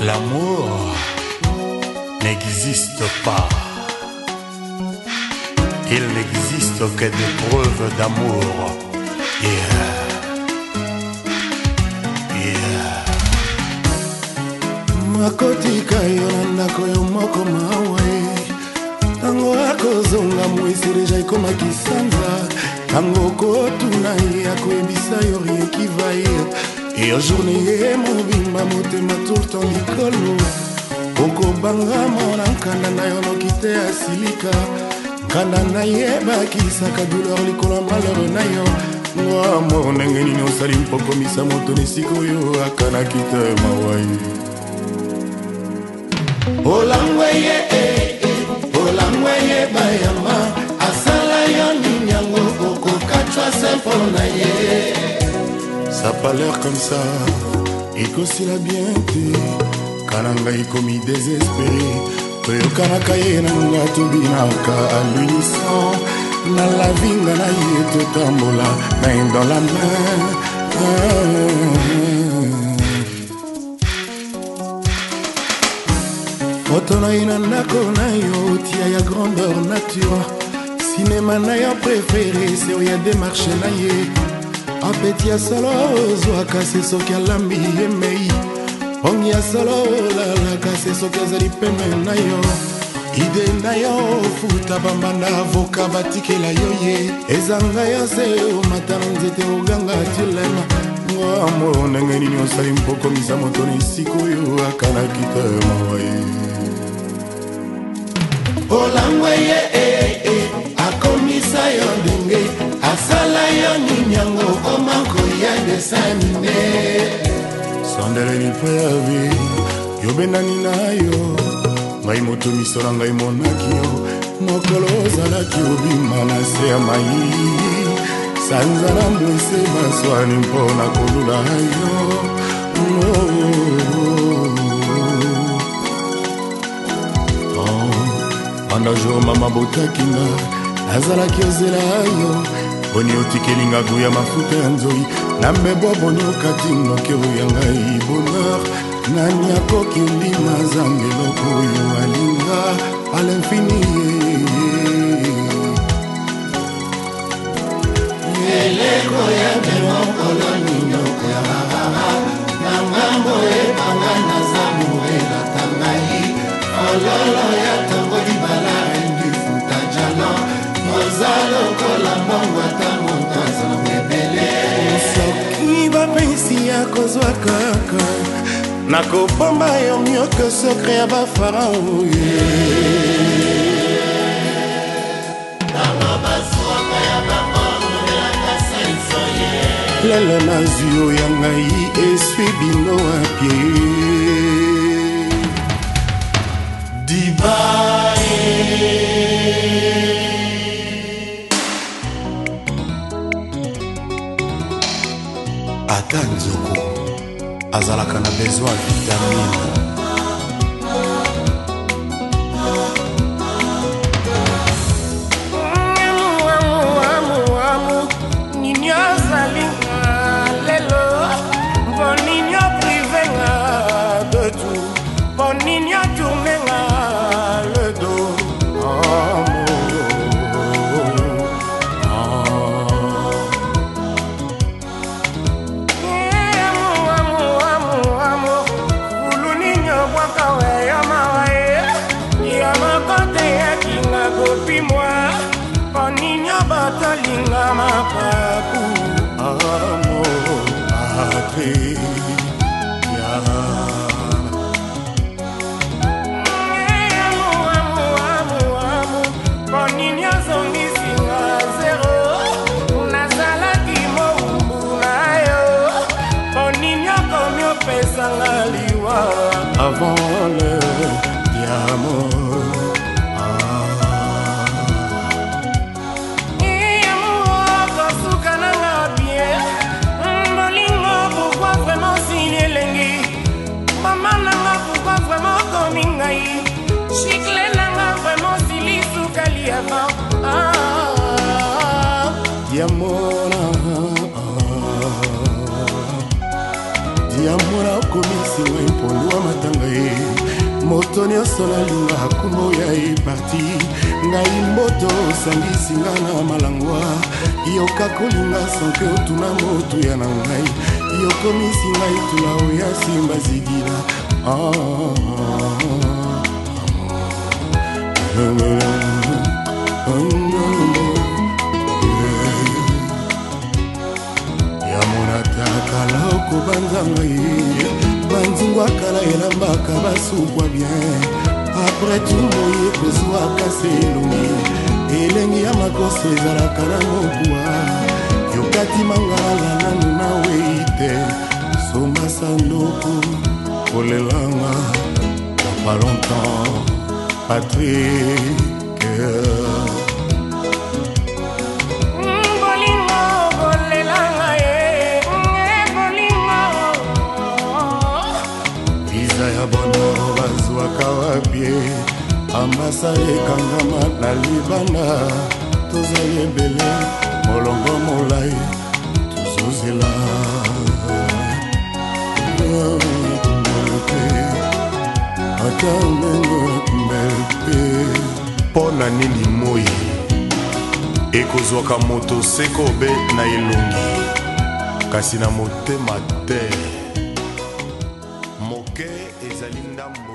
L'amour n'existe pas. Il n'existe que des preuves d'amour. Euh, akotika yo na ndako yo moko mawa ye ntango akozonga moesereja ekomaki sanza ntango kotuna ye akoyebisa yo riekiva ye yo journe ye mobimba motema tourtan likolo okobanga mona nkanda na yo noki te asilika nkanda na ye bakisaka douleur likolo ya malheur na yo ngwamo ndenge nini osali mpokomisa moto na esika oyo akanaki te mawai olangweye e olangweye bayama asala yo nini yango okokatwa se mpo na ye ça pas l'air comme ça ekosila bien te kana ngai ekomi désespéré toyokanaka ye na nga tobinaka alunison na lavinga na ye totambola main dans la main ah, ah, ah. moto na ye na ndako na yo tia ya grandeur nature sinema na yo préféré se oya demarche na ye apeti ya solo ozwaka se soki alambi ye mei ongi ya solo olalaka se soki azali peme na yo ide na yo ofuta bambanda avoka batikela yo ye ezanga yo se omata na nzete oganga tilema ngwamo ndenge nini osali mpokomisa moto na esika oyo akanaki te mawa ye esamine sandeleni mpo ya vi yobendani na yo ngai moto miso na ngai monaki yo mokolo ozalaki obima na se ya mai sanza na mbwese maswani mpo na kolula yo panda oh, oh, oh. jour mama botakinga nazalaki ozela yo boni otikelinga guya mafuta ya nzoi na mbebo boni okati moke oya ngai bonheur nani akoki ndima zambe eloko oyo alinga alinfini eleko ya nakozwa kaka nakopamba yo mioke sekre ya bafarao lelo nazwi o ya ngai eswi bino apie dibae ata nzoko azalaka na bezwi ya vitamine atalinga mapapu amo patri ponini azongisinga zero nazalaki mowumbu na yo ponini okomi opesanga liwa avant chicle nanga vraiment silisukali avant diamora ah, diamora akomisi ah. ngai mpolwa matanga ye moto nyonso nalinga nkombo ya eparti ngai mboto osangisi nga na malangwa yoka kolinga sanke otuna motuya na ngai yokomisi ngai tula oya simba zidila ah, ah, ah. kala okobanza ngai banzungu akala elambaka basukwa bien apres tumoye kozwaka se elongi elengi ya makoso ezalaka na mokuwa yokatimanga alalanu na wei te sombasa ndoko kolelanga na pas longtemps patrik bolingo bolelanga ye bolingo viza ya bonoro bazwaka wapie amasa ekangama na libanda tozali ebele molongo molai tozozela oh, ata ndenge nini moi ekozwaka moto sekobe na elongi kasi na motema te moke ezali ndambo